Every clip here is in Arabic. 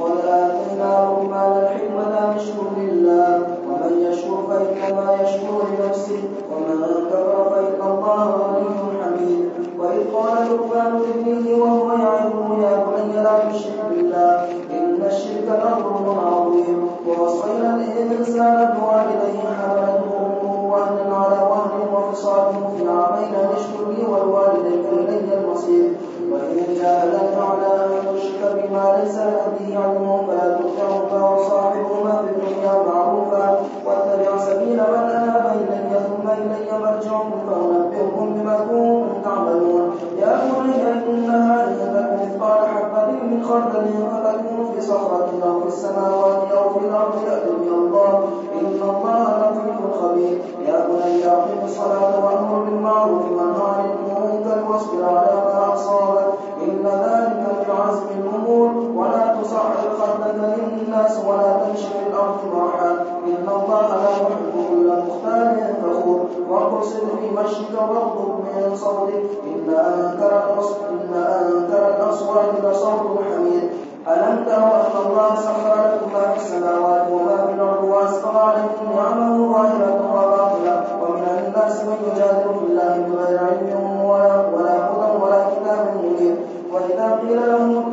ولقد آتيناهم مالا الحكمة أن اشكر لله ومن يشكر فإنما يشكر لنفسه ومن كفر فإن الله غني حميد وإذ قال لقمان لابنه وهو يعظه يا بني لا تشرك بالله إن الشرك لظلم عظيم ووصينا الإنسان بوالديه حملته أمه وهنا على وهن وفصاله في عامين أن اشكر لي ولوالديك إلي المصير وإن جاهداك على أن فبما ليس يهديه عنهم فلا تطعه واقصد في مشيك واغضب من صوتك إن أنكر إن أنكر الأصوات لصوت الحمير ألم تروا أن الله سخر لكم ما في السماوات وما في الأرض وأسبغ عليكم نعمه ظاهرة وباطنة. ومن الناس من يجادل في الله بغير علم ولا ولا هدى ولا كتاب مبين. وإذا قيل لهم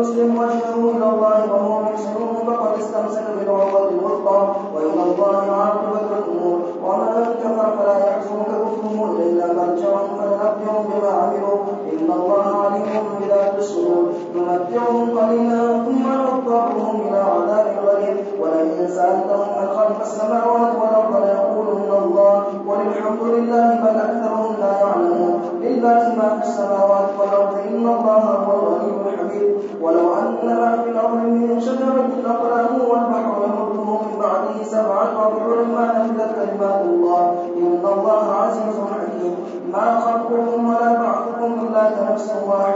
مسلم وجهه الى الله وهو محسن فقد استمسك بالعروه الوثقى والى الله عباد الله إن الله عزيز حكيم. ما خلقكم ولا بعثكم إلا نفس واحدة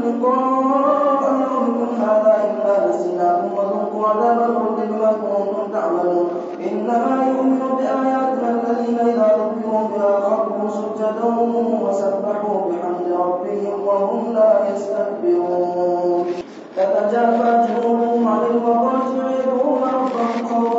لقاءكم هذا إلا نسيناكم وذوقوا عذاب الخلد كنتم تعملون إنما يؤمن بآياتنا الذين إذا ذكروا بها خروا وسبحوا بحمد ربهم وهم لا يستكبرون تتجافى جنوبهم عن المضاجع يدعون ربهم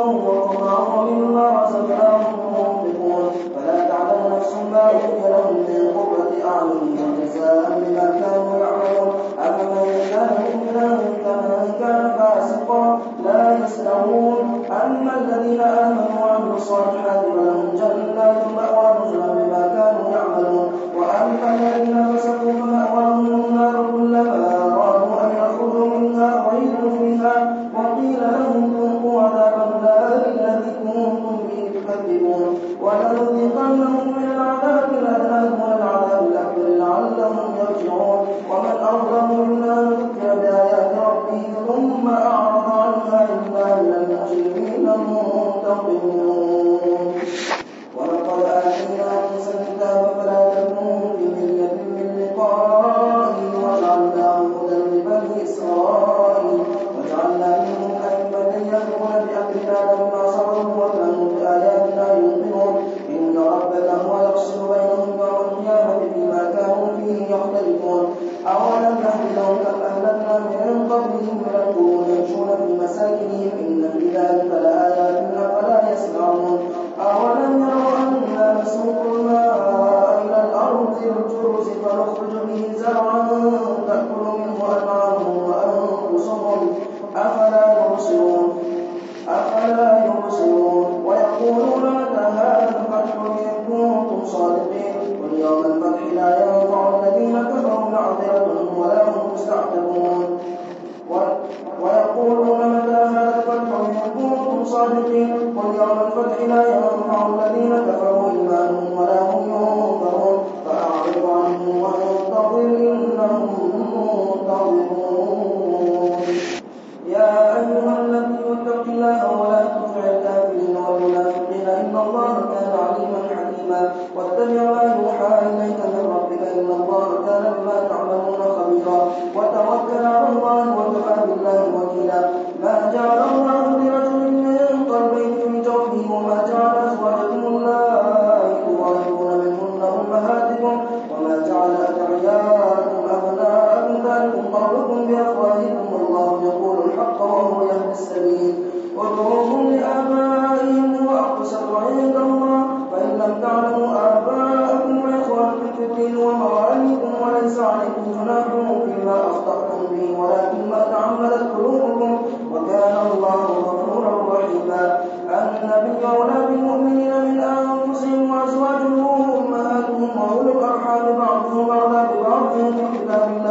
ليس عليكم جناح فيما أخطأتم به ولكن ما تعمدت قلوبكم وكان الله غفورا رحيما. النبي أولى بالمؤمنين من أنفسهم وأزواجهم أمهاتهم وأولو الأرحام بعضهم أولى ببعض في كتاب الله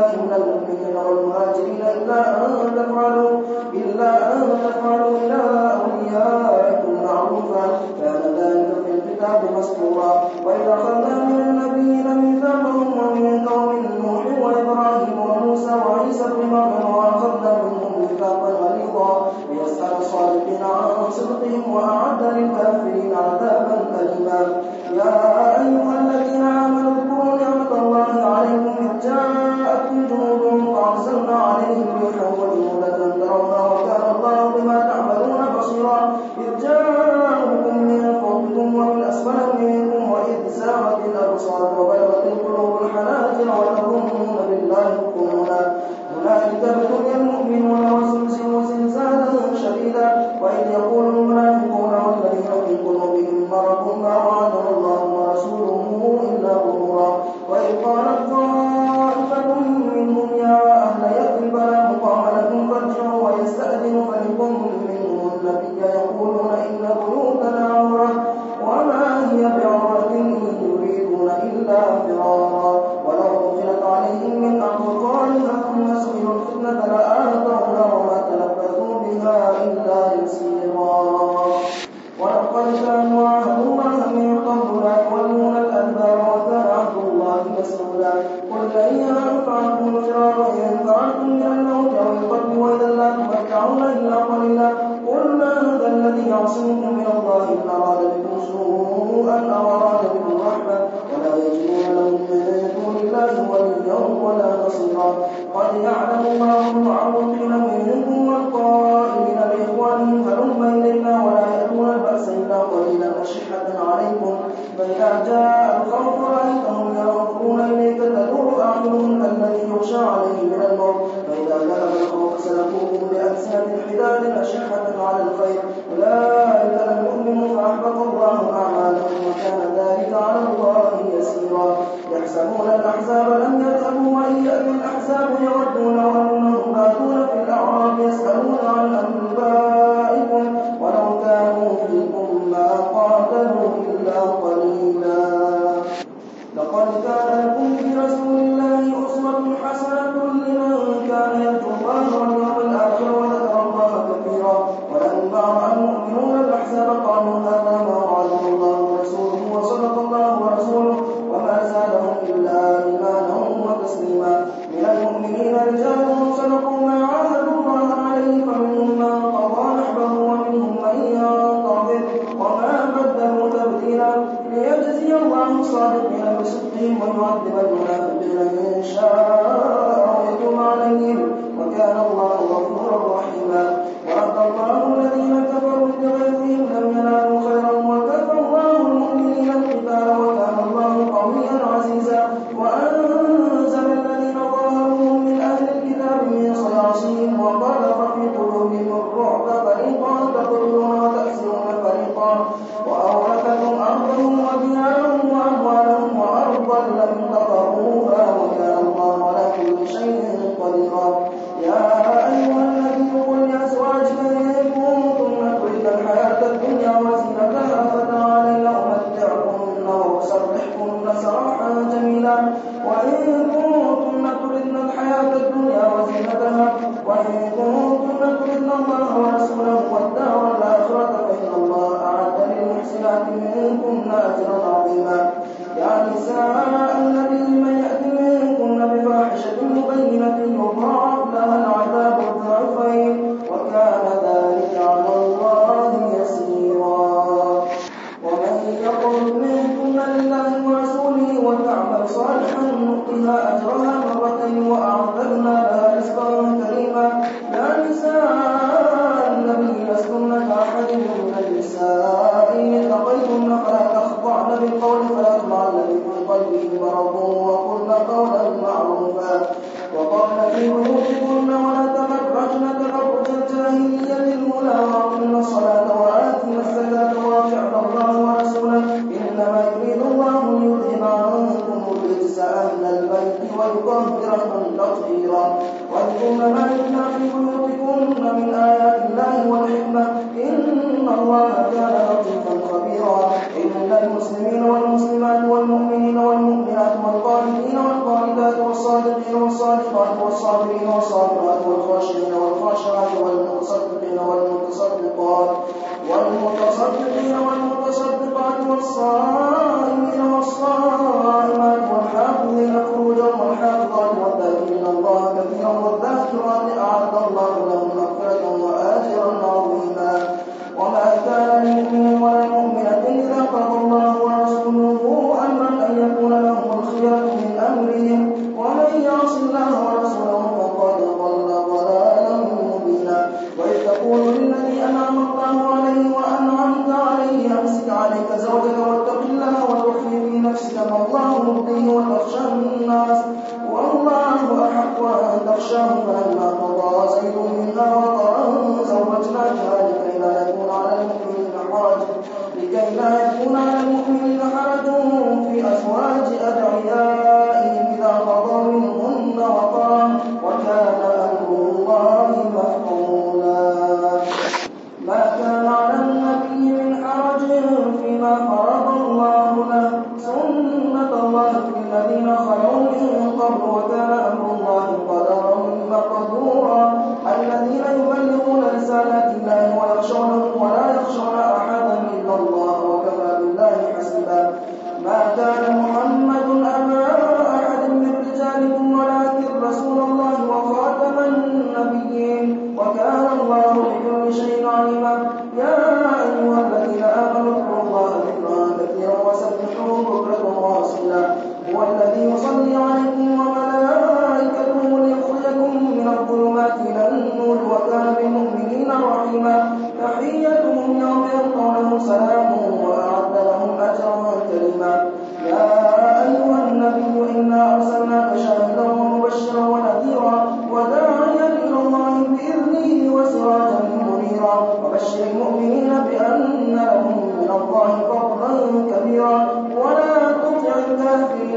بل أعداء الله صادقين بصدقهم ويعذب المنافقين إن شاء أو عليهم وكان الله غفورا رحيما ورد الله الذين كفروا بغيظهم لم ينالوا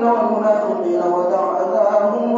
والمنافقين ودع أذاهم